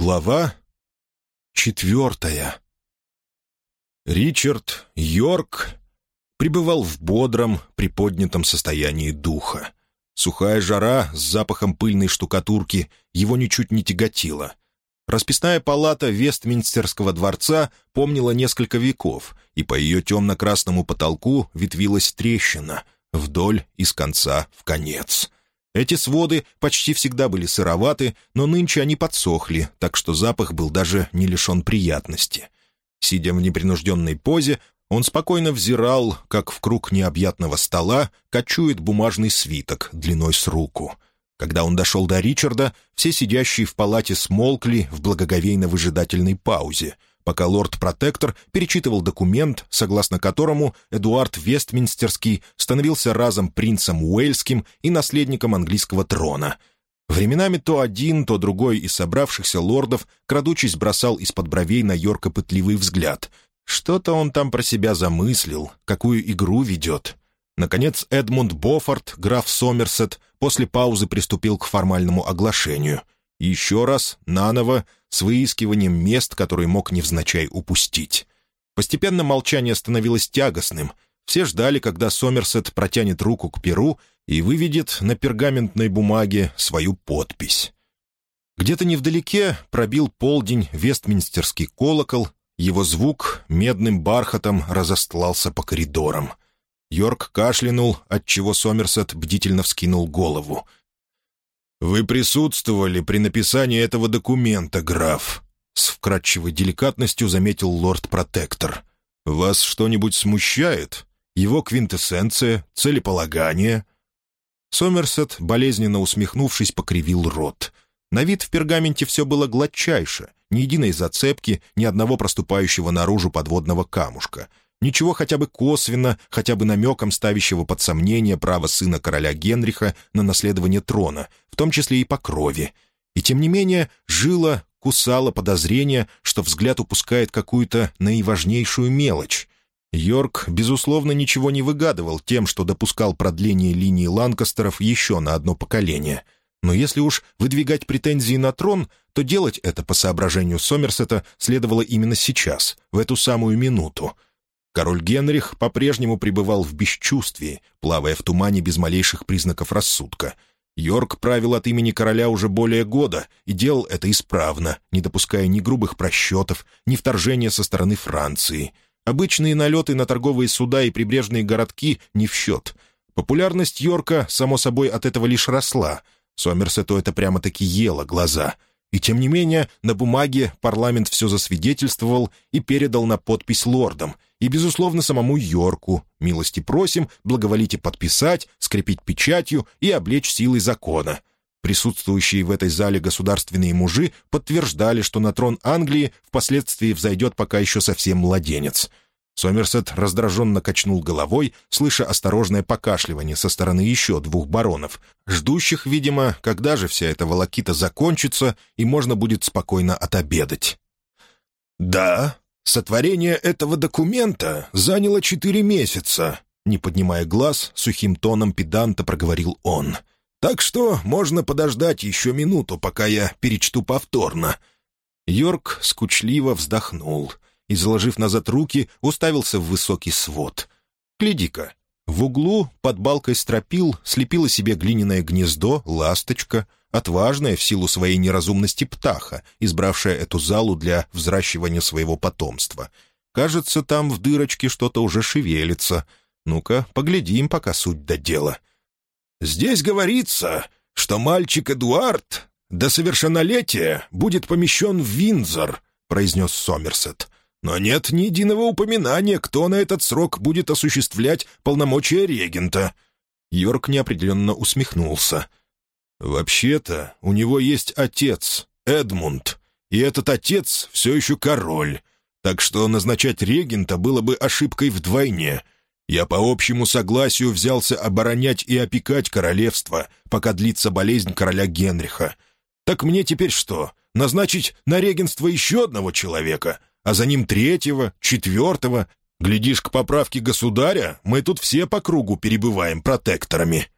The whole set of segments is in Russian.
Глава четвертая. Ричард Йорк пребывал в бодром, приподнятом состоянии духа. Сухая жара с запахом пыльной штукатурки его ничуть не тяготила. Расписная палата Вестминстерского дворца помнила несколько веков, и по ее темно-красному потолку ветвилась трещина, вдоль и с конца в конец — эти своды почти всегда были сыроваты, но нынче они подсохли, так что запах был даже не лишен приятности. Сидя в непринужденной позе, он спокойно взирал, как в круг необъятного стола кочует бумажный свиток длиной с руку. Когда он дошел до Ричарда, все сидящие в палате смолкли в благоговейно-выжидательной паузе — пока лорд-протектор перечитывал документ, согласно которому Эдуард Вестминстерский становился разом принцем Уэльским и наследником английского трона. Временами то один, то другой из собравшихся лордов, крадучись, бросал из-под бровей на Йорка пытливый взгляд. Что-то он там про себя замыслил, какую игру ведет. Наконец Эдмунд Боффорд, граф Сомерсет, после паузы приступил к формальному оглашению. Еще раз, наново, с выискиванием мест, которые мог невзначай упустить. Постепенно молчание становилось тягостным. Все ждали, когда Сомерсет протянет руку к перу и выведет на пергаментной бумаге свою подпись. Где-то невдалеке пробил полдень вестминстерский колокол, его звук медным бархатом разостлался по коридорам. Йорк кашлянул, отчего Сомерсет бдительно вскинул голову — «Вы присутствовали при написании этого документа, граф», — с вкрадчивой деликатностью заметил лорд-протектор. «Вас что-нибудь смущает? Его квинтэссенция, целеполагание?» Сомерсет, болезненно усмехнувшись, покривил рот. На вид в пергаменте все было гладчайше, ни единой зацепки, ни одного проступающего наружу подводного камушка — Ничего хотя бы косвенно, хотя бы намеком ставящего под сомнение право сына короля Генриха на наследование трона, в том числе и по крови. И тем не менее жила, кусала подозрение, что взгляд упускает какую-то наиважнейшую мелочь. Йорк, безусловно, ничего не выгадывал тем, что допускал продление линии Ланкастеров еще на одно поколение. Но если уж выдвигать претензии на трон, то делать это, по соображению Сомерсета, следовало именно сейчас, в эту самую минуту — Король Генрих по-прежнему пребывал в бесчувствии, плавая в тумане без малейших признаков рассудка. Йорк правил от имени короля уже более года и делал это исправно, не допуская ни грубых просчетов, ни вторжения со стороны Франции. Обычные налеты на торговые суда и прибрежные городки не в счет. Популярность Йорка, само собой, от этого лишь росла. Сомерсету это прямо-таки ело глаза — и тем не менее, на бумаге парламент все засвидетельствовал и передал на подпись лордам, и, безусловно, самому Йорку. Милости просим, благоволите подписать, скрепить печатью и облечь силой закона. Присутствующие в этой зале государственные мужи подтверждали, что на трон Англии впоследствии взойдет пока еще совсем младенец — Сомерсет раздраженно качнул головой, слыша осторожное покашливание со стороны еще двух баронов, ждущих, видимо, когда же вся эта волокита закончится и можно будет спокойно отобедать. «Да, сотворение этого документа заняло четыре месяца», не поднимая глаз, сухим тоном педанта проговорил он. «Так что можно подождать еще минуту, пока я перечту повторно». Йорк скучливо вздохнул — и, заложив назад руки, уставился в высокий свод. «Гляди-ка!» В углу под балкой стропил слепила себе глиняное гнездо ласточка, отважная в силу своей неразумности птаха, избравшая эту залу для взращивания своего потомства. Кажется, там в дырочке что-то уже шевелится. Ну-ка, поглядим, пока суть до дела. «Здесь говорится, что мальчик Эдуард до совершеннолетия будет помещен в Винзор», — произнес Сомерсет. Но нет ни единого упоминания, кто на этот срок будет осуществлять полномочия регента». Йорк неопределенно усмехнулся. «Вообще-то у него есть отец, Эдмунд, и этот отец все еще король, так что назначать регента было бы ошибкой вдвойне. Я по общему согласию взялся оборонять и опекать королевство, пока длится болезнь короля Генриха. Так мне теперь что, назначить на регенство еще одного человека, а за ним третьего, четвертого. Глядишь, к поправке государя мы тут все по кругу перебываем протекторами».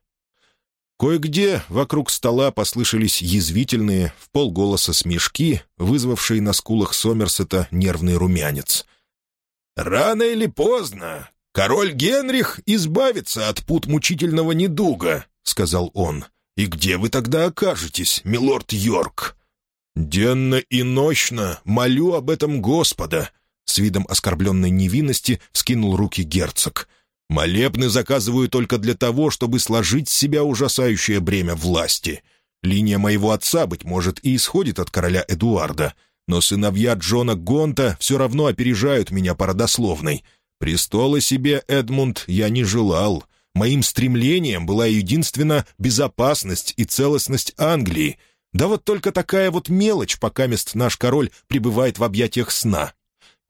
Кое-где вокруг стола послышались язвительные, в полголоса смешки, вызвавшие на скулах Сомерсета нервный румянец. «Рано или поздно король Генрих избавится от пут мучительного недуга», — сказал он. «И где вы тогда окажетесь, милорд Йорк?» «Денно и ночно молю об этом Господа», — с видом оскорбленной невинности вскинул руки герцог — Молебны заказываю только для того, чтобы сложить с себя ужасающее бремя власти. Линия моего отца, быть может, и исходит от короля Эдуарда, но сыновья Джона Гонта все равно опережают меня по родословной. Престола себе, Эдмунд, я не желал. Моим стремлением была единственно безопасность и целостность Англии. Да вот только такая вот мелочь, пока мест наш король пребывает в объятиях сна.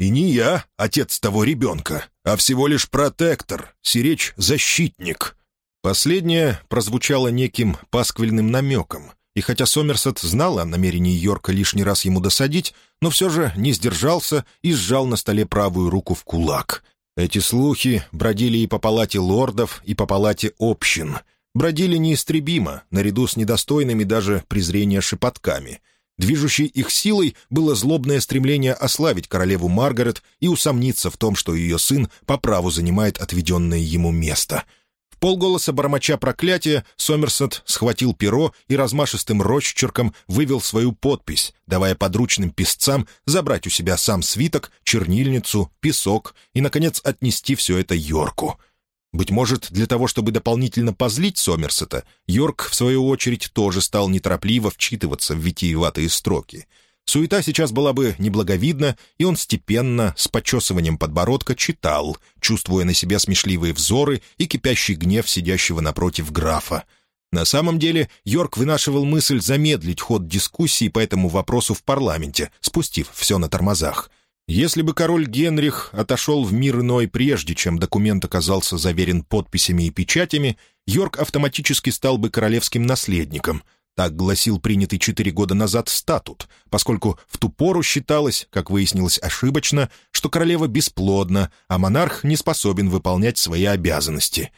И не я, отец того ребенка, а всего лишь протектор, сиречь защитник. Последнее прозвучало неким пасквильным намеком, и хотя Сомерсет знал о намерении Йорка лишний раз ему досадить, но все же не сдержался и сжал на столе правую руку в кулак. Эти слухи бродили и по палате лордов, и по палате общин. Бродили неистребимо, наряду с недостойными даже презрения шепотками — Движущей их силой было злобное стремление ославить королеву Маргарет и усомниться в том, что ее сын по праву занимает отведенное ему место. В полголоса бормоча проклятия Сомерсет схватил перо и размашистым росчерком вывел свою подпись, давая подручным писцам забрать у себя сам свиток, чернильницу, песок и, наконец, отнести все это Йорку — быть может, для того, чтобы дополнительно позлить Сомерсета, Йорк, в свою очередь, тоже стал неторопливо вчитываться в витиеватые строки. Суета сейчас была бы неблаговидна, и он степенно, с почесыванием подбородка, читал, чувствуя на себе смешливые взоры и кипящий гнев сидящего напротив графа. На самом деле, Йорк вынашивал мысль замедлить ход дискуссии по этому вопросу в парламенте, спустив все на тормозах — если бы король Генрих отошел в мир иной прежде, чем документ оказался заверен подписями и печатями, Йорк автоматически стал бы королевским наследником. Так гласил принятый четыре года назад статут, поскольку в ту пору считалось, как выяснилось ошибочно, что королева бесплодна, а монарх не способен выполнять свои обязанности.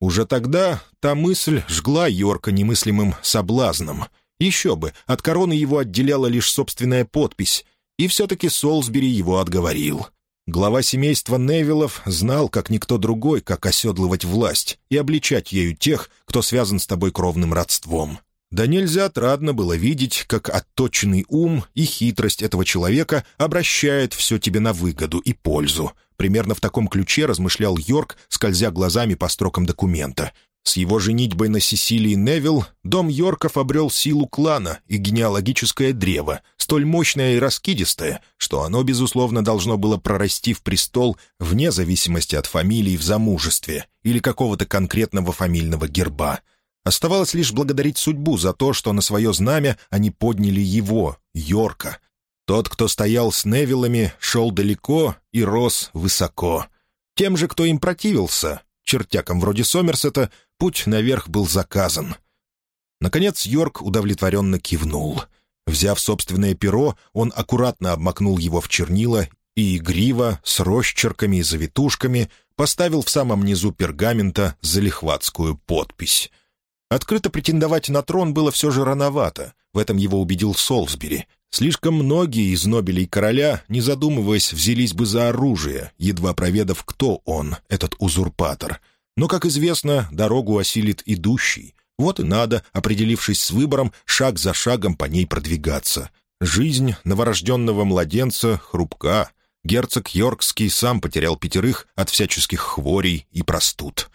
Уже тогда та мысль жгла Йорка немыслимым соблазном. Еще бы, от короны его отделяла лишь собственная подпись, и все-таки Солсбери его отговорил. Глава семейства Невиллов знал, как никто другой, как оседлывать власть и обличать ею тех, кто связан с тобой кровным родством. Да нельзя отрадно было видеть, как отточенный ум и хитрость этого человека обращает все тебе на выгоду и пользу. Примерно в таком ключе размышлял Йорк, скользя глазами по строкам документа. С его женитьбой на Сесилии Невилл дом Йорков обрел силу клана и генеалогическое древо, столь мощное и раскидистое, что оно, безусловно, должно было прорасти в престол вне зависимости от фамилии в замужестве или какого-то конкретного фамильного герба. Оставалось лишь благодарить судьбу за то, что на свое знамя они подняли его, Йорка. Тот, кто стоял с Невиллами, шел далеко и рос высоко. Тем же, кто им противился, чертякам вроде Сомерсета, путь наверх был заказан. Наконец Йорк удовлетворенно кивнул. Взяв собственное перо, он аккуратно обмакнул его в чернила и игриво, с росчерками и завитушками, поставил в самом низу пергамента залихватскую подпись. Открыто претендовать на трон было все же рановато, в этом его убедил Солсбери. Слишком многие из нобелей короля, не задумываясь, взялись бы за оружие, едва проведав, кто он, этот узурпатор. Но, как известно, дорогу осилит идущий. Вот и надо, определившись с выбором, шаг за шагом по ней продвигаться. Жизнь новорожденного младенца хрупка. Герцог Йоркский сам потерял пятерых от всяческих хворей и простуд.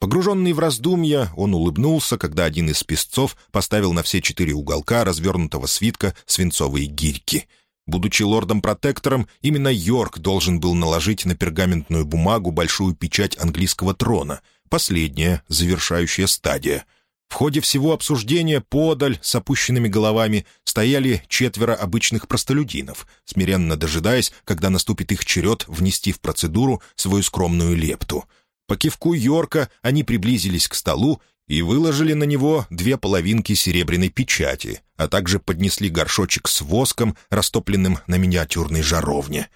Погруженный в раздумья, он улыбнулся, когда один из песцов поставил на все четыре уголка развернутого свитка свинцовые гирьки. Будучи лордом-протектором, именно Йорк должен был наложить на пергаментную бумагу большую печать английского трона, последняя, завершающая стадия. В ходе всего обсуждения подаль с опущенными головами стояли четверо обычных простолюдинов, смиренно дожидаясь, когда наступит их черед внести в процедуру свою скромную лепту — по кивку Йорка они приблизились к столу и выложили на него две половинки серебряной печати, а также поднесли горшочек с воском, растопленным на миниатюрной жаровне.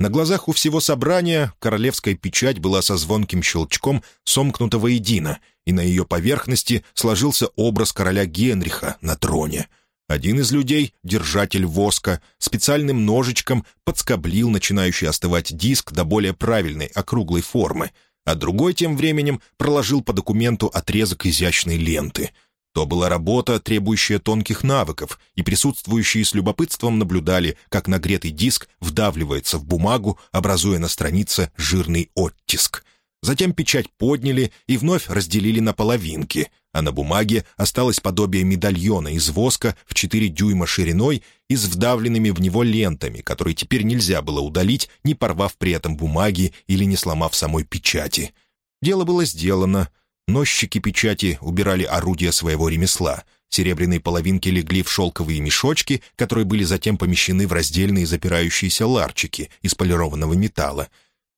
На глазах у всего собрания королевская печать была со звонким щелчком сомкнута воедино, и на ее поверхности сложился образ короля Генриха на троне. Один из людей, держатель воска, специальным ножичком подскоблил начинающий остывать диск до более правильной округлой формы, а другой тем временем проложил по документу отрезок изящной ленты — то была работа, требующая тонких навыков, и присутствующие с любопытством наблюдали, как нагретый диск вдавливается в бумагу, образуя на странице жирный оттиск. Затем печать подняли и вновь разделили на половинки, а на бумаге осталось подобие медальона из воска в 4 дюйма шириной и с вдавленными в него лентами, которые теперь нельзя было удалить, не порвав при этом бумаги или не сломав самой печати. Дело было сделано — Носчики печати убирали орудия своего ремесла. Серебряные половинки легли в шелковые мешочки, которые были затем помещены в раздельные запирающиеся ларчики из полированного металла.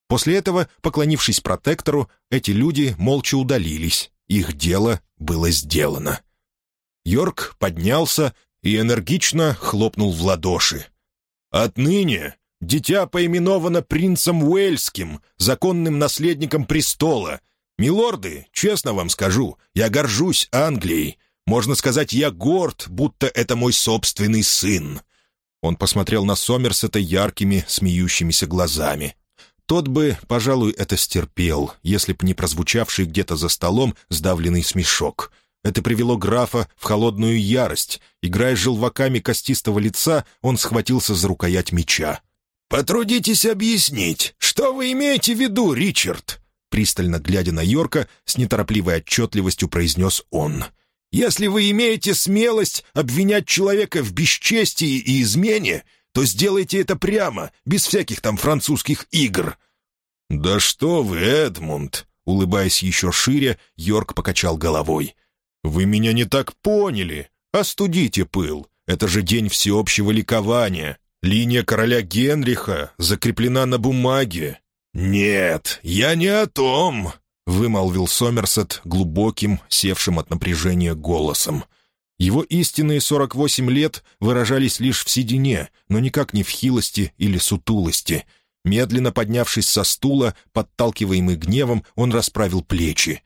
После этого, поклонившись протектору, эти люди молча удалились. Их дело было сделано. Йорк поднялся и энергично хлопнул в ладоши. «Отныне дитя поименовано принцем Уэльским, законным наследником престола, «Милорды, честно вам скажу, я горжусь Англией. Можно сказать, я горд, будто это мой собственный сын». Он посмотрел на Сомерсета яркими, смеющимися глазами. Тот бы, пожалуй, это стерпел, если б не прозвучавший где-то за столом сдавленный смешок. Это привело графа в холодную ярость. Играя желваками костистого лица, он схватился за рукоять меча. «Потрудитесь объяснить, что вы имеете в виду, Ричард?» Пристально глядя на Йорка, с неторопливой отчетливостью произнес он. «Если вы имеете смелость обвинять человека в бесчестии и измене, то сделайте это прямо, без всяких там французских игр». «Да что вы, Эдмунд!» Улыбаясь еще шире, Йорк покачал головой. «Вы меня не так поняли. Остудите пыл. Это же день всеобщего ликования. Линия короля Генриха закреплена на бумаге. «Нет, я не о том», — вымолвил Сомерсет глубоким, севшим от напряжения голосом. Его истинные сорок восемь лет выражались лишь в седине, но никак не в хилости или сутулости. Медленно поднявшись со стула, подталкиваемый гневом, он расправил плечи.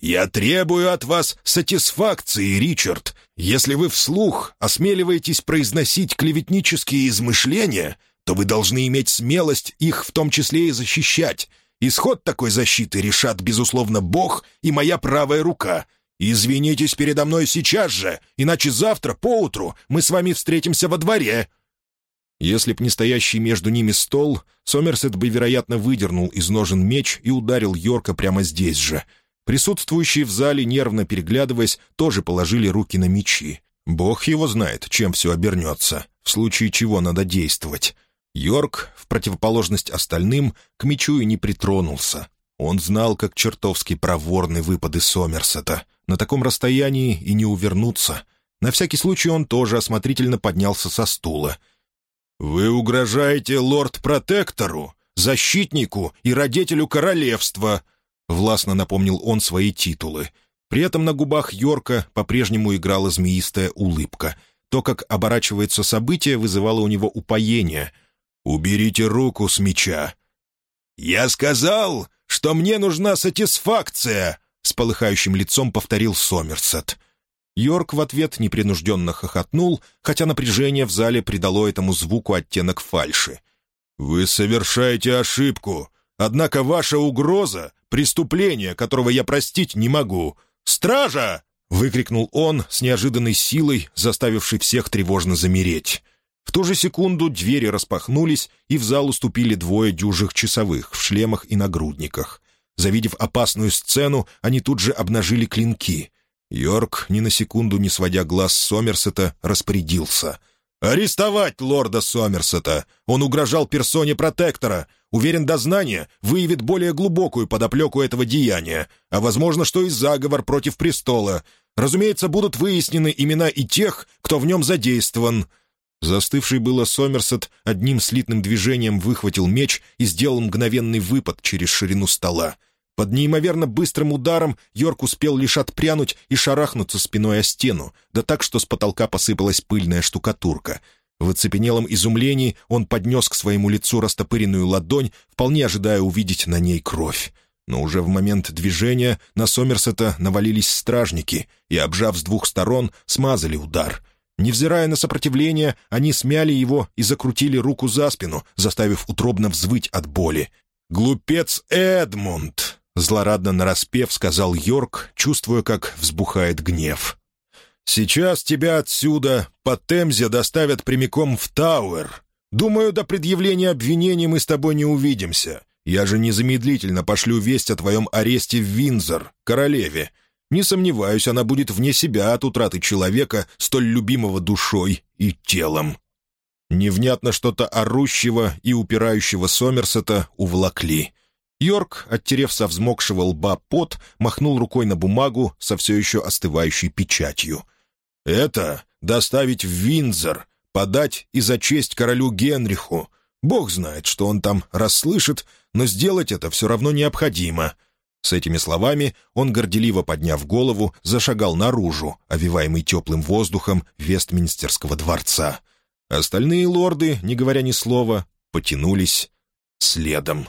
«Я требую от вас сатисфакции, Ричард. Если вы вслух осмеливаетесь произносить клеветнические измышления, то вы должны иметь смелость их в том числе и защищать. Исход такой защиты решат, безусловно, Бог и моя правая рука. Извинитесь передо мной сейчас же, иначе завтра, поутру, мы с вами встретимся во дворе». Если б не стоящий между ними стол, Сомерсет бы, вероятно, выдернул из ножен меч и ударил Йорка прямо здесь же. Присутствующие в зале, нервно переглядываясь, тоже положили руки на мечи. Бог его знает, чем все обернется, в случае чего надо действовать. Йорк, в противоположность остальным, к мечу и не притронулся. Он знал, как чертовски проворны выпады Сомерсета. На таком расстоянии и не увернуться. На всякий случай он тоже осмотрительно поднялся со стула. «Вы угрожаете лорд-протектору, защитнику и родителю королевства», — властно напомнил он свои титулы. При этом на губах Йорка по-прежнему играла змеистая улыбка. То, как оборачивается событие, вызывало у него упоение — «Уберите руку с меча!» «Я сказал, что мне нужна сатисфакция!» — с полыхающим лицом повторил Сомерсет. Йорк в ответ непринужденно хохотнул, хотя напряжение в зале придало этому звуку оттенок фальши. «Вы совершаете ошибку, однако ваша угроза — преступление, которого я простить не могу. Стража!» — выкрикнул он с неожиданной силой, заставивший всех тревожно замереть. В ту же секунду двери распахнулись, и в зал уступили двое дюжих часовых в шлемах и нагрудниках. Завидев опасную сцену, они тут же обнажили клинки. Йорк, ни на секунду не сводя глаз Сомерсета, распорядился. «Арестовать лорда Сомерсета! Он угрожал персоне протектора. Уверен, дознание выявит более глубокую подоплеку этого деяния, а, возможно, что и заговор против престола. Разумеется, будут выяснены имена и тех, кто в нем задействован. Застывший было Сомерсет одним слитным движением выхватил меч и сделал мгновенный выпад через ширину стола. Под неимоверно быстрым ударом Йорк успел лишь отпрянуть и шарахнуться спиной о стену, да так, что с потолка посыпалась пыльная штукатурка. В оцепенелом изумлении он поднес к своему лицу растопыренную ладонь, вполне ожидая увидеть на ней кровь. Но уже в момент движения на Сомерсета навалились стражники и, обжав с двух сторон, смазали удар. Невзирая на сопротивление, они смяли его и закрутили руку за спину, заставив утробно взвыть от боли. «Глупец Эдмунд!» — злорадно нараспев сказал Йорк, чувствуя, как взбухает гнев. «Сейчас тебя отсюда по Темзе доставят прямиком в Тауэр. Думаю, до предъявления обвинений мы с тобой не увидимся. Я же незамедлительно пошлю весть о твоем аресте в Винзор, королеве. Не сомневаюсь, она будет вне себя от утраты человека, столь любимого душой и телом». Невнятно что-то орущего и упирающего Сомерсета увлакли. Йорк, оттерев со взмокшего лба пот, махнул рукой на бумагу со все еще остывающей печатью. «Это доставить в Винзор, подать и за честь королю Генриху. Бог знает, что он там расслышит, но сделать это все равно необходимо». С этими словами он, горделиво подняв голову, зашагал наружу, овиваемый теплым воздухом Вестминстерского дворца. Остальные лорды, не говоря ни слова, потянулись следом.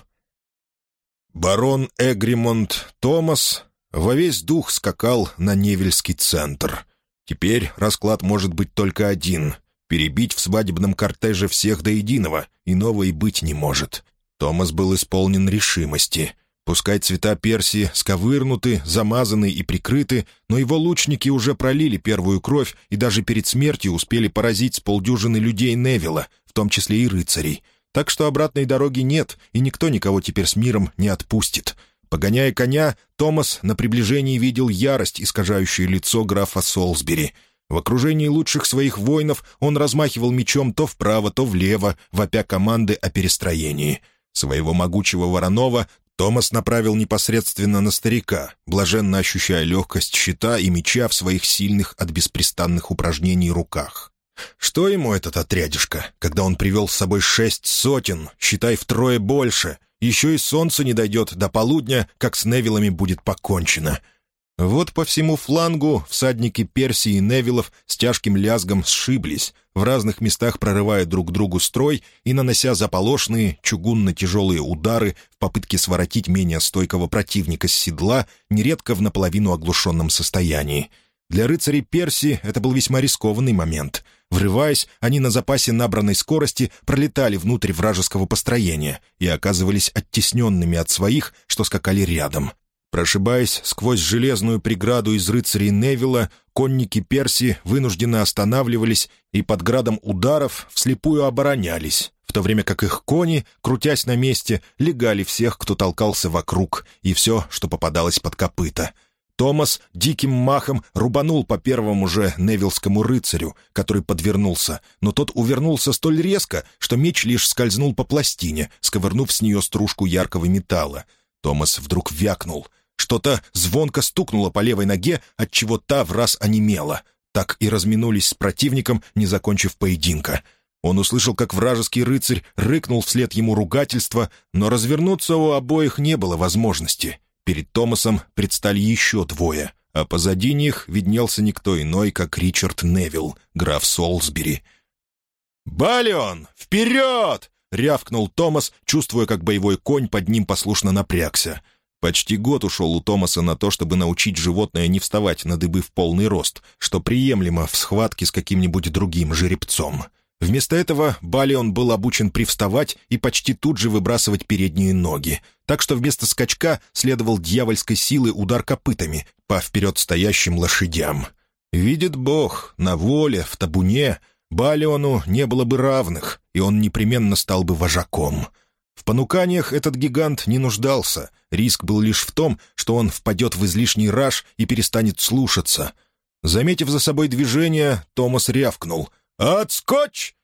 Барон Эгримонт Томас во весь дух скакал на Невельский центр. Теперь расклад может быть только один — перебить в свадебном кортеже всех до единого, иного и быть не может. Томас был исполнен решимости. Пускай цвета Персии сковырнуты, замазаны и прикрыты, но его лучники уже пролили первую кровь и даже перед смертью успели поразить с полдюжины людей Невилла, в том числе и рыцарей — так что обратной дороги нет, и никто никого теперь с миром не отпустит. Погоняя коня, Томас на приближении видел ярость, искажающую лицо графа Солсбери. В окружении лучших своих воинов он размахивал мечом то вправо, то влево, вопя команды о перестроении. Своего могучего Воронова Томас направил непосредственно на старика, блаженно ощущая легкость щита и меча в своих сильных от беспрестанных упражнений руках. Что ему этот отрядишка, когда он привел с собой шесть сотен, считай втрое больше? Еще и солнце не дойдет до полудня, как с Невилами будет покончено. Вот по всему флангу всадники Персии и Невилов с тяжким лязгом сшиблись, в разных местах прорывая друг другу строй и нанося заполошные, чугунно-тяжелые удары в попытке своротить менее стойкого противника с седла, нередко в наполовину оглушенном состоянии. Для рыцарей Персии это был весьма рискованный момент — Врываясь, они на запасе набранной скорости пролетали внутрь вражеского построения и оказывались оттесненными от своих, что скакали рядом. Прошибаясь сквозь железную преграду из рыцарей Невилла, конники Перси вынужденно останавливались и под градом ударов вслепую оборонялись, в то время как их кони, крутясь на месте, легали всех, кто толкался вокруг, и все, что попадалось под копыта — Томас диким махом рубанул по первому же невилскому рыцарю, который подвернулся, но тот увернулся столь резко, что меч лишь скользнул по пластине, сковырнув с нее стружку яркого металла. Томас вдруг вякнул. Что-то звонко стукнуло по левой ноге, отчего та в раз онемела. Так и разминулись с противником, не закончив поединка. Он услышал, как вражеский рыцарь рыкнул вслед ему ругательства, но развернуться у обоих не было возможности. Перед Томасом предстали еще двое, а позади них виднелся никто иной, как Ричард Невилл, граф Солсбери. «Балион, вперед!» — рявкнул Томас, чувствуя, как боевой конь под ним послушно напрягся. Почти год ушел у Томаса на то, чтобы научить животное не вставать на дыбы в полный рост, что приемлемо в схватке с каким-нибудь другим жеребцом. Вместо этого Балион был обучен привставать и почти тут же выбрасывать передние ноги, так что вместо скачка следовал дьявольской силы удар копытами по вперед стоящим лошадям. Видит Бог, на воле, в табуне Балиону не было бы равных, и он непременно стал бы вожаком. В понуканиях этот гигант не нуждался, риск был лишь в том, что он впадет в излишний раж и перестанет слушаться. Заметив за собой движение, Томас рявкнул — «Отскочь!»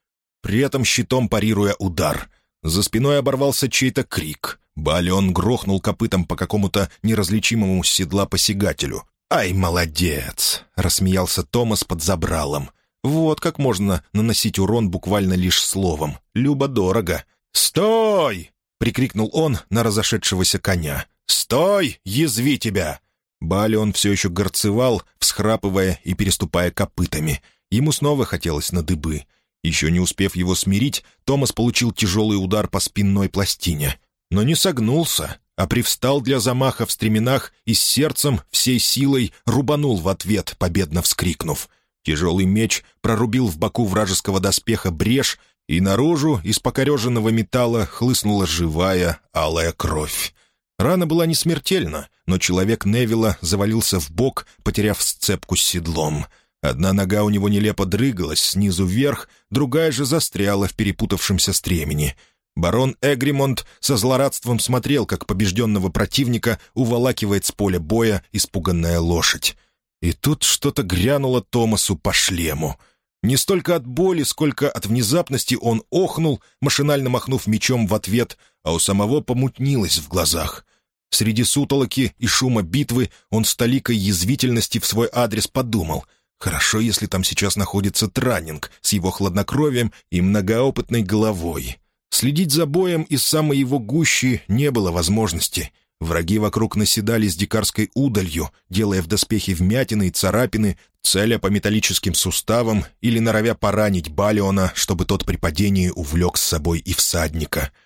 При этом щитом парируя удар. За спиной оборвался чей-то крик. Балион грохнул копытом по какому-то неразличимому седла посягателю. «Ай, молодец!» — рассмеялся Томас под забралом. «Вот как можно наносить урон буквально лишь словом. Любо-дорого». «Стой!» — прикрикнул он на разошедшегося коня. «Стой! Язви тебя!» Балион все еще горцевал, всхрапывая и переступая копытами — Ему снова хотелось на дыбы. Еще не успев его смирить, Томас получил тяжелый удар по спинной пластине. Но не согнулся, а привстал для замаха в стременах и с сердцем всей силой рубанул в ответ, победно вскрикнув. Тяжелый меч прорубил в боку вражеского доспеха брешь, и наружу из покореженного металла хлыстнула живая алая кровь. Рана была не смертельна, но человек Невилла завалился в бок, потеряв сцепку с седлом. Одна нога у него нелепо дрыгалась снизу вверх, другая же застряла в перепутавшемся стремени. Барон Эгримонт со злорадством смотрел, как побежденного противника уволакивает с поля боя испуганная лошадь. И тут что-то грянуло Томасу по шлему. Не столько от боли, сколько от внезапности он охнул, машинально махнув мечом в ответ, а у самого помутнилось в глазах. Среди сутолоки и шума битвы он с толикой язвительности в свой адрес подумал. Хорошо, если там сейчас находится Транинг с его хладнокровием и многоопытной головой. Следить за боем из самой его гущи не было возможности. Враги вокруг наседали с дикарской удалью, делая в доспехе вмятины и царапины, целя по металлическим суставам или норовя поранить Балиона, чтобы тот при падении увлек с собой и всадника —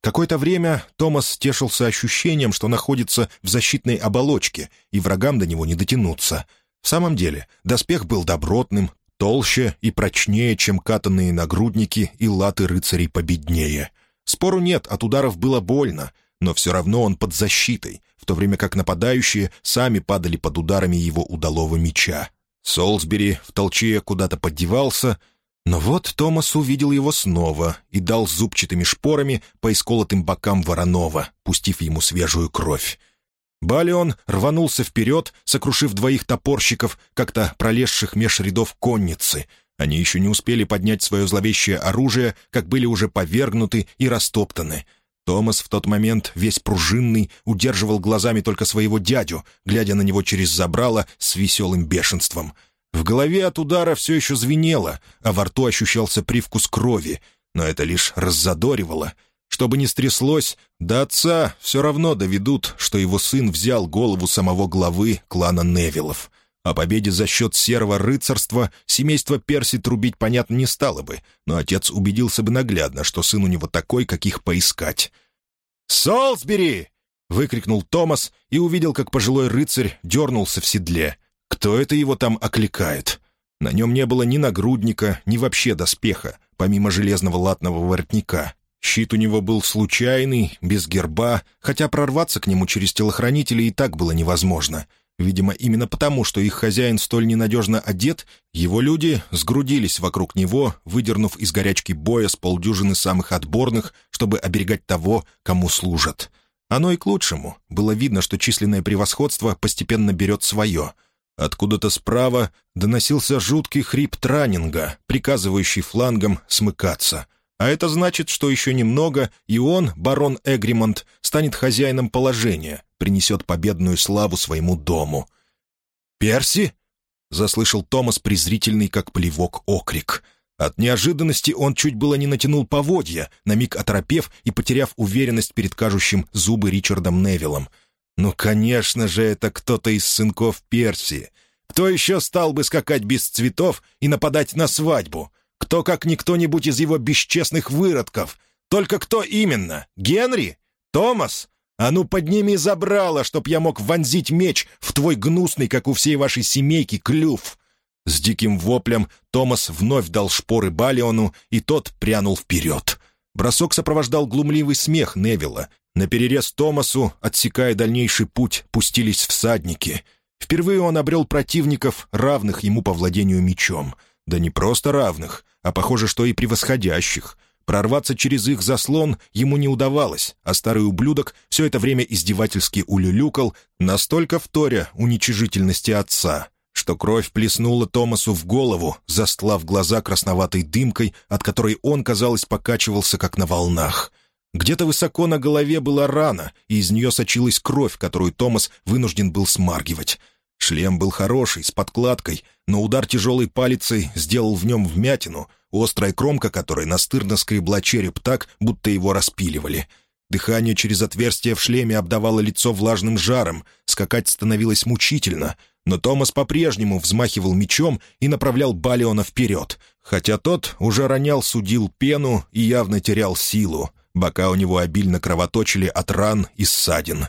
Какое-то время Томас тешился ощущением, что находится в защитной оболочке, и врагам до него не дотянуться. В самом деле, доспех был добротным, толще и прочнее, чем катанные нагрудники и латы рыцарей победнее. Спору нет, от ударов было больно, но все равно он под защитой, в то время как нападающие сами падали под ударами его удалого меча. Солсбери в толчее куда-то поддевался — но вот Томас увидел его снова и дал зубчатыми шпорами по исколотым бокам Воронова, пустив ему свежую кровь. Балион рванулся вперед, сокрушив двоих топорщиков, как-то пролезших меж рядов конницы. Они еще не успели поднять свое зловещее оружие, как были уже повергнуты и растоптаны. Томас в тот момент, весь пружинный, удерживал глазами только своего дядю, глядя на него через забрало с веселым бешенством — в голове от удара все еще звенело, а во рту ощущался привкус крови, но это лишь раззадоривало. Что бы ни стряслось, до отца все равно доведут, что его сын взял голову самого главы клана Невилов. О победе за счет серого рыцарства семейство Перси трубить, понятно, не стало бы, но отец убедился бы наглядно, что сын у него такой, каких поискать. «Солсбери!» — выкрикнул Томас и увидел, как пожилой рыцарь дернулся в седле — кто это его там окликает? На нем не было ни нагрудника, ни вообще доспеха, помимо железного латного воротника. Щит у него был случайный, без герба, хотя прорваться к нему через телохранителя и так было невозможно. Видимо, именно потому, что их хозяин столь ненадежно одет, его люди сгрудились вокруг него, выдернув из горячки боя с полдюжины самых отборных, чтобы оберегать того, кому служат. Оно и к лучшему. Было видно, что численное превосходство постепенно берет свое — Откуда-то справа доносился жуткий хрип Транинга, приказывающий флангом смыкаться. А это значит, что еще немного, и он, барон Эгримонт, станет хозяином положения, принесет победную славу своему дому. «Перси?» — заслышал Томас презрительный, как плевок, окрик. От неожиданности он чуть было не натянул поводья, на миг оторопев и потеряв уверенность перед кажущим зубы Ричардом Невиллом — ну, конечно же, это кто-то из сынков Персии. Кто еще стал бы скакать без цветов и нападать на свадьбу? Кто, как не кто-нибудь из его бесчестных выродков? Только кто именно? Генри? Томас? А ну, подними забрало, чтоб я мог вонзить меч в твой гнусный, как у всей вашей семейки, клюв!» С диким воплем Томас вновь дал шпоры Балиону, и тот прянул вперед. Бросок сопровождал глумливый смех Невилла, на перерез Томасу, отсекая дальнейший путь, пустились всадники. Впервые он обрел противников, равных ему по владению мечом. Да не просто равных, а похоже, что и превосходящих. Прорваться через их заслон ему не удавалось, а старый ублюдок все это время издевательски улюлюкал, настолько вторя уничижительности отца, что кровь плеснула Томасу в голову, застлав глаза красноватой дымкой, от которой он, казалось, покачивался, как на волнах — где-то высоко на голове была рана, и из нее сочилась кровь, которую Томас вынужден был смаргивать. Шлем был хороший, с подкладкой, но удар тяжелой палицей сделал в нем вмятину, острая кромка которой настырно скребла череп так, будто его распиливали. Дыхание через отверстие в шлеме обдавало лицо влажным жаром, скакать становилось мучительно, но Томас по-прежнему взмахивал мечом и направлял Балиона вперед, хотя тот уже ронял судил пену и явно терял силу. Бока у него обильно кровоточили от ран и ссадин.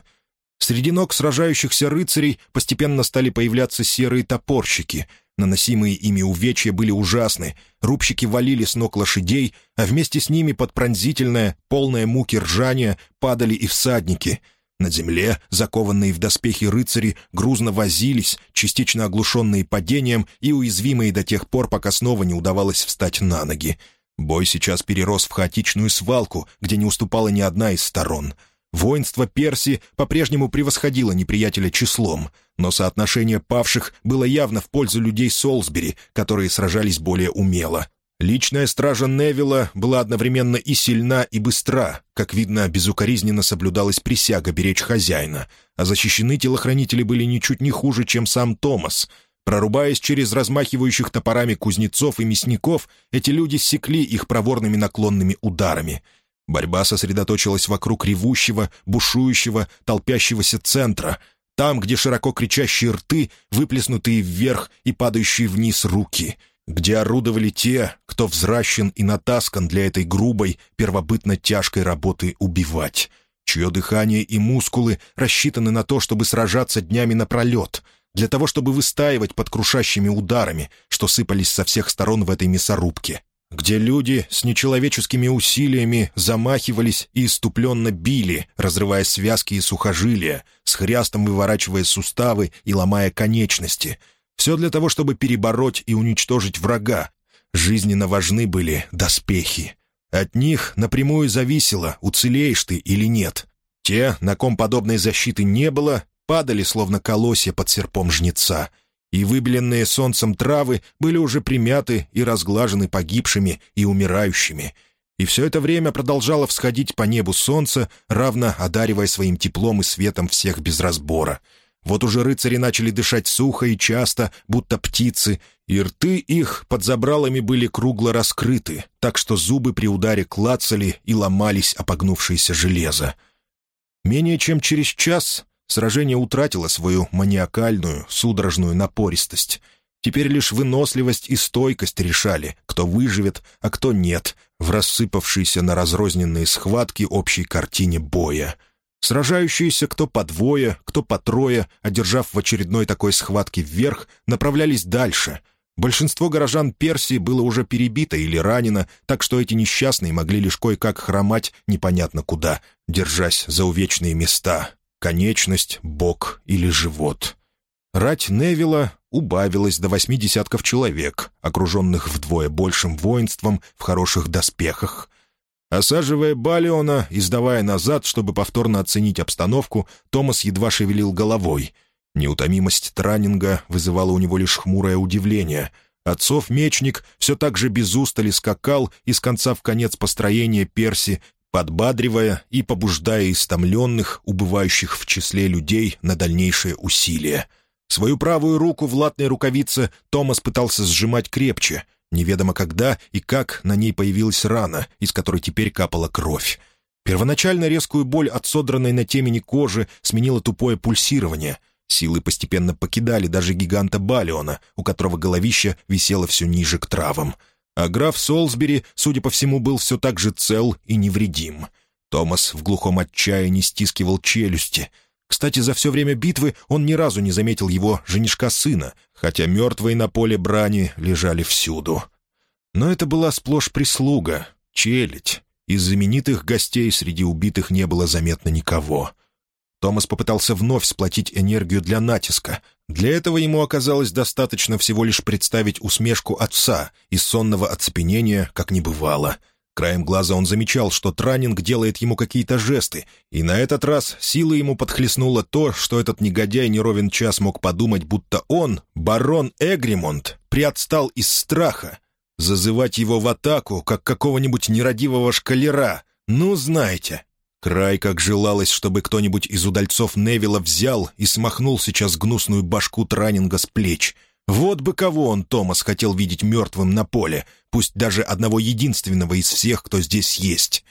Среди ног сражающихся рыцарей постепенно стали появляться серые топорщики. Наносимые ими увечья были ужасны. Рубщики валили с ног лошадей, а вместе с ними под пронзительное, полное муки ржания падали и всадники. На земле, закованные в доспехи рыцари, грузно возились, частично оглушенные падением и уязвимые до тех пор, пока снова не удавалось встать на ноги. Бой сейчас перерос в хаотичную свалку, где не уступала ни одна из сторон — Воинство Перси по-прежнему превосходило неприятеля числом, но соотношение павших было явно в пользу людей Солсбери, которые сражались более умело. Личная стража Невилла была одновременно и сильна, и быстра. Как видно, безукоризненно соблюдалась присяга беречь хозяина, а защищены телохранители были ничуть не хуже, чем сам Томас. Прорубаясь через размахивающих топорами кузнецов и мясников, эти люди секли их проворными наклонными ударами — Борьба сосредоточилась вокруг ревущего, бушующего, толпящегося центра, там, где широко кричащие рты, выплеснутые вверх и падающие вниз руки, где орудовали те, кто взращен и натаскан для этой грубой, первобытно тяжкой работы убивать, чье дыхание и мускулы рассчитаны на то, чтобы сражаться днями напролет, для того, чтобы выстаивать под крушащими ударами, что сыпались со всех сторон в этой мясорубке, где люди с нечеловеческими усилиями замахивались и иступленно били, разрывая связки и сухожилия, с хрястом выворачивая суставы и ломая конечности. Все для того, чтобы перебороть и уничтожить врага. Жизненно важны были доспехи. От них напрямую зависело, уцелеешь ты или нет. Те, на ком подобной защиты не было, падали, словно колосья под серпом жнеца — и выбеленные солнцем травы были уже примяты и разглажены погибшими и умирающими. И все это время продолжало всходить по небу солнце, равно одаривая своим теплом и светом всех без разбора. Вот уже рыцари начали дышать сухо и часто, будто птицы, и рты их под забралами были кругло раскрыты, так что зубы при ударе клацали и ломались опогнувшееся железо. Менее чем через час Сражение утратило свою маниакальную, судорожную напористость. Теперь лишь выносливость и стойкость решали, кто выживет, а кто нет, в рассыпавшейся на разрозненные схватки общей картине боя. Сражающиеся кто по двое, кто по трое, одержав в очередной такой схватке вверх, направлялись дальше. Большинство горожан Персии было уже перебито или ранено, так что эти несчастные могли лишь кое-как хромать непонятно куда, держась за увечные места конечность, бок или живот. Рать Невилла убавилась до восьми десятков человек, окруженных вдвое большим воинством в хороших доспехах. Осаживая Балиона и сдавая назад, чтобы повторно оценить обстановку, Томас едва шевелил головой. Неутомимость Транинга вызывала у него лишь хмурое удивление. Отцов мечник все так же без устали скакал из конца в конец построения Перси, подбадривая и побуждая истомленных, убывающих в числе людей на дальнейшее усилие. Свою правую руку в латной рукавице Томас пытался сжимать крепче. Неведомо когда и как на ней появилась рана, из которой теперь капала кровь. Первоначально резкую боль от содранной на темени кожи сменило тупое пульсирование. Силы постепенно покидали даже гиганта Балиона, у которого головище висело все ниже к травам — а граф Солсбери, судя по всему, был все так же цел и невредим. Томас в глухом отчаянии стискивал челюсти. Кстати, за все время битвы он ни разу не заметил его женишка-сына, хотя мертвые на поле брани лежали всюду. Но это была сплошь прислуга, челядь. Из знаменитых гостей среди убитых не было заметно никого. Томас попытался вновь сплотить энергию для натиска. Для этого ему оказалось достаточно всего лишь представить усмешку отца, из сонного оцепенения, как не бывало. Краем глаза он замечал, что Транинг делает ему какие-то жесты, и на этот раз сила ему подхлестнуло то, что этот негодяй неровен час мог подумать, будто он, барон Эгримонт, приотстал из страха. Зазывать его в атаку, как какого-нибудь нерадивого шкалера, ну, знаете, Край как желалось, чтобы кто-нибудь из удальцов Невилла взял и смахнул сейчас гнусную башку Транинга с плеч. Вот бы кого он, Томас, хотел видеть мертвым на поле, пусть даже одного единственного из всех, кто здесь есть.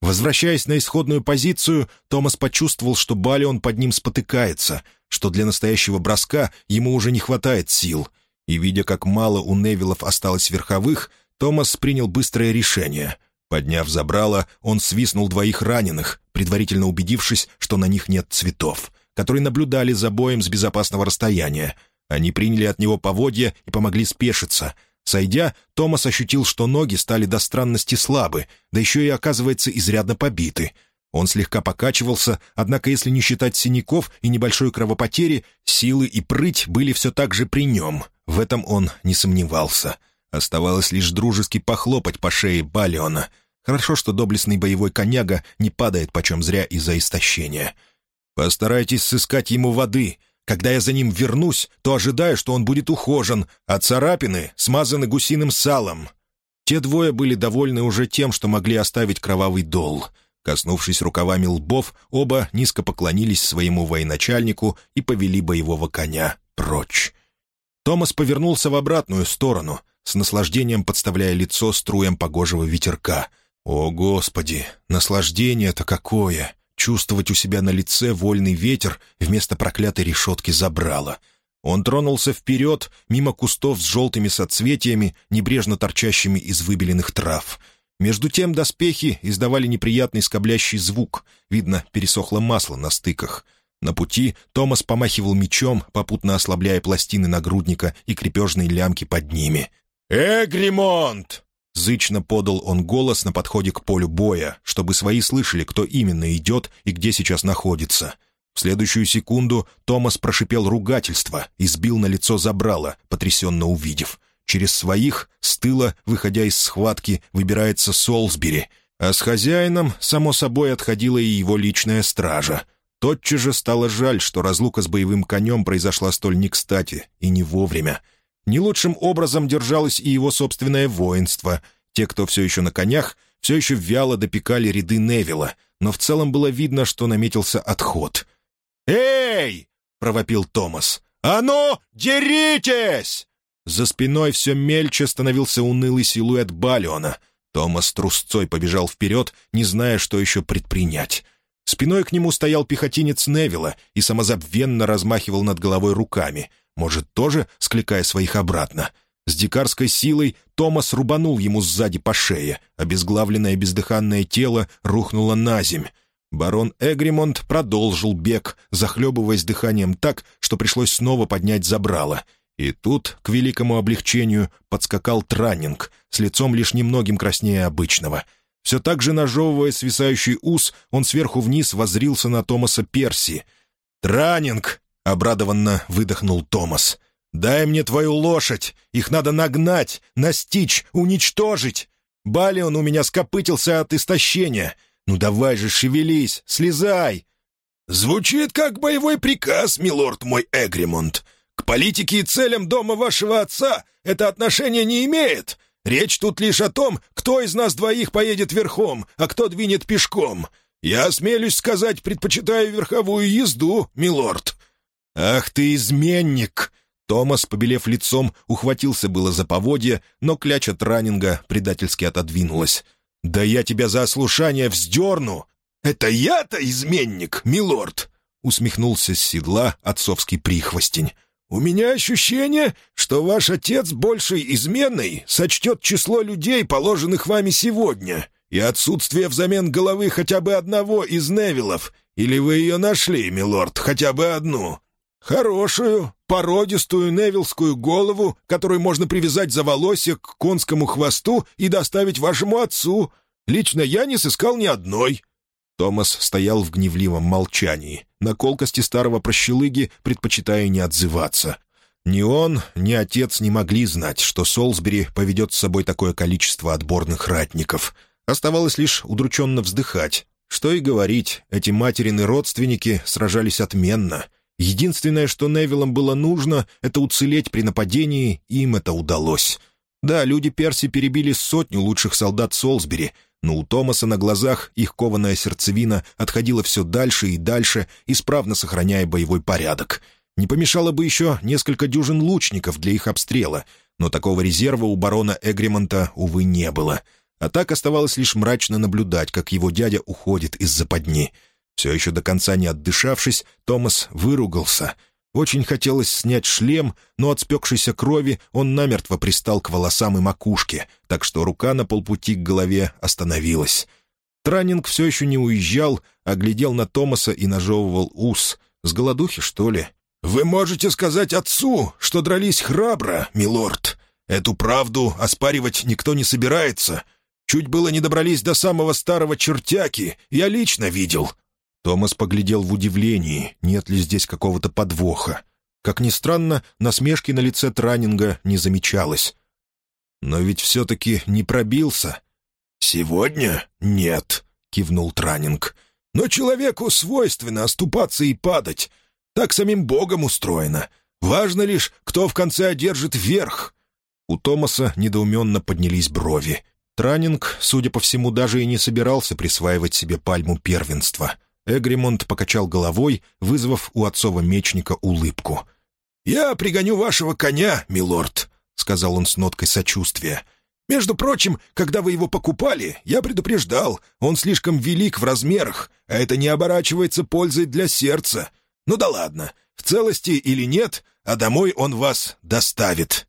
Возвращаясь на исходную позицию, Томас почувствовал, что Балион под ним спотыкается, что для настоящего броска ему уже не хватает сил. И, видя, как мало у Невилов осталось верховых, Томас принял быстрое решение. Подняв забрало, он свистнул двоих раненых, предварительно убедившись, что на них нет цветов, которые наблюдали за боем с безопасного расстояния. Они приняли от него поводья и помогли спешиться. Сойдя, Томас ощутил, что ноги стали до странности слабы, да еще и, оказывается, изрядно побиты. Он слегка покачивался, однако, если не считать синяков и небольшой кровопотери, силы и прыть были все так же при нем. В этом он не сомневался. Оставалось лишь дружески похлопать по шее Балиона. Хорошо, что доблестный боевой коняга не падает почем зря из-за истощения. «Постарайтесь сыскать ему воды. Когда я за ним вернусь, то ожидаю, что он будет ухожен, а царапины смазаны гусиным салом». Те двое были довольны уже тем, что могли оставить кровавый дол. Коснувшись рукавами лбов, оба низко поклонились своему военачальнику и повели боевого коня прочь. Томас повернулся в обратную сторону, с наслаждением подставляя лицо струям погожего ветерка. «О, Господи! Наслаждение-то какое! Чувствовать у себя на лице вольный ветер вместо проклятой решетки забрало!» Он тронулся вперед, мимо кустов с желтыми соцветиями, небрежно торчащими из выбеленных трав. Между тем доспехи издавали неприятный скоблящий звук. Видно, пересохло масло на стыках. На пути Томас помахивал мечом, попутно ослабляя пластины нагрудника и крепежные лямки под ними. «Эгримонт!» — зычно подал он голос на подходе к полю боя, чтобы свои слышали, кто именно идет и где сейчас находится. В следующую секунду Томас прошипел ругательство и сбил на лицо забрало, потрясенно увидев. Через своих, с тыла, выходя из схватки, выбирается Солсбери, а с хозяином, само собой, отходила и его личная стража — Тотчас же стало жаль, что разлука с боевым конем произошла столь не кстати и не вовремя. Не лучшим образом держалось и его собственное воинство. Те, кто все еще на конях, все еще вяло допекали ряды Невилла, но в целом было видно, что наметился отход. «Эй!» — провопил Томас. «А ну, деритесь!» За спиной все мельче становился унылый силуэт Балиона. Томас трусцой побежал вперед, не зная, что еще предпринять. Спиной к нему стоял пехотинец Невилла и самозабвенно размахивал над головой руками, может, тоже скликая своих обратно. С дикарской силой Томас рубанул ему сзади по шее, обезглавленное бездыханное тело рухнуло на земь. Барон Эгримонт продолжил бег, захлебываясь дыханием так, что пришлось снова поднять забрало. И тут, к великому облегчению, подскакал Траннинг, с лицом лишь немногим краснее обычного — все так же нажевывая свисающий ус, он сверху вниз возрился на Томаса Перси. «Транинг!» — обрадованно выдохнул Томас. «Дай мне твою лошадь! Их надо нагнать, настичь, уничтожить! Балион у меня скопытился от истощения. Ну давай же, шевелись, слезай!» «Звучит как боевой приказ, милорд мой Эгримонт. К политике и целям дома вашего отца это отношение не имеет. Речь тут лишь о том, кто из нас двоих поедет верхом, а кто двинет пешком. Я осмелюсь сказать, предпочитаю верховую езду, милорд». «Ах ты изменник!» Томас, побелев лицом, ухватился было за поводья, но кляча Транинга предательски отодвинулась. «Да я тебя за ослушание вздерну!» «Это я-то изменник, милорд!» — усмехнулся с седла отцовский прихвостень. «У меня ощущение, что ваш отец большей изменой сочтет число людей, положенных вами сегодня, и отсутствие взамен головы хотя бы одного из Невилов. Или вы ее нашли, милорд, хотя бы одну? Хорошую, породистую невилскую голову, которую можно привязать за волосье к конскому хвосту и доставить вашему отцу. Лично я не сыскал ни одной». Томас стоял в гневливом молчании, на колкости старого прощелыги предпочитая не отзываться. Ни он, ни отец не могли знать, что Солсбери поведет с собой такое количество отборных ратников. Оставалось лишь удрученно вздыхать. Что и говорить, эти материны родственники сражались отменно. Единственное, что Невилам было нужно, это уцелеть при нападении, и им это удалось. Да, люди Перси перебили сотню лучших солдат Солсбери, но у Томаса на глазах их кованая сердцевина отходила все дальше и дальше, исправно сохраняя боевой порядок. Не помешало бы еще несколько дюжин лучников для их обстрела, но такого резерва у барона Эгримонта, увы, не было. А так оставалось лишь мрачно наблюдать, как его дядя уходит из западни. Все еще до конца не отдышавшись, Томас выругался. Очень хотелось снять шлем, но от спекшейся крови он намертво пристал к волосам и макушке, так что рука на полпути к голове остановилась. Транинг все еще не уезжал, а глядел на Томаса и нажевывал ус. С голодухи, что ли? «Вы можете сказать отцу, что дрались храбро, милорд. Эту правду оспаривать никто не собирается. Чуть было не добрались до самого старого чертяки, я лично видел». Томас поглядел в удивлении, нет ли здесь какого-то подвоха. Как ни странно, насмешки на лице Транинга не замечалось. «Но ведь все-таки не пробился». «Сегодня нет», — кивнул Транинг. «Но человеку свойственно оступаться и падать. Так самим Богом устроено. Важно лишь, кто в конце одержит верх». У Томаса недоуменно поднялись брови. Транинг, судя по всему, даже и не собирался присваивать себе пальму первенства. Эгримонт покачал головой, вызвав у отцова мечника улыбку. «Я пригоню вашего коня, милорд», — сказал он с ноткой сочувствия. «Между прочим, когда вы его покупали, я предупреждал, он слишком велик в размерах, а это не оборачивается пользой для сердца. Ну да ладно, в целости или нет, а домой он вас доставит».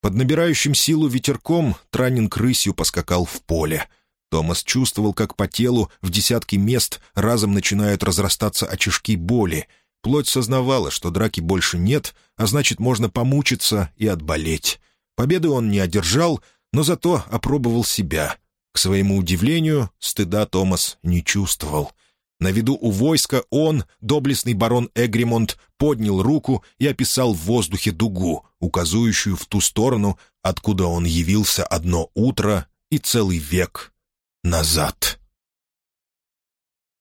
Под набирающим силу ветерком Транинг рысью поскакал в поле. Томас чувствовал, как по телу в десятки мест разом начинают разрастаться очишки боли. Плоть сознавала, что драки больше нет, а значит, можно помучиться и отболеть. Победы он не одержал, но зато опробовал себя. К своему удивлению, стыда Томас не чувствовал — на виду у войска он, доблестный барон Эгримонт, поднял руку и описал в воздухе дугу, указывающую в ту сторону, откуда он явился одно утро и целый век назад.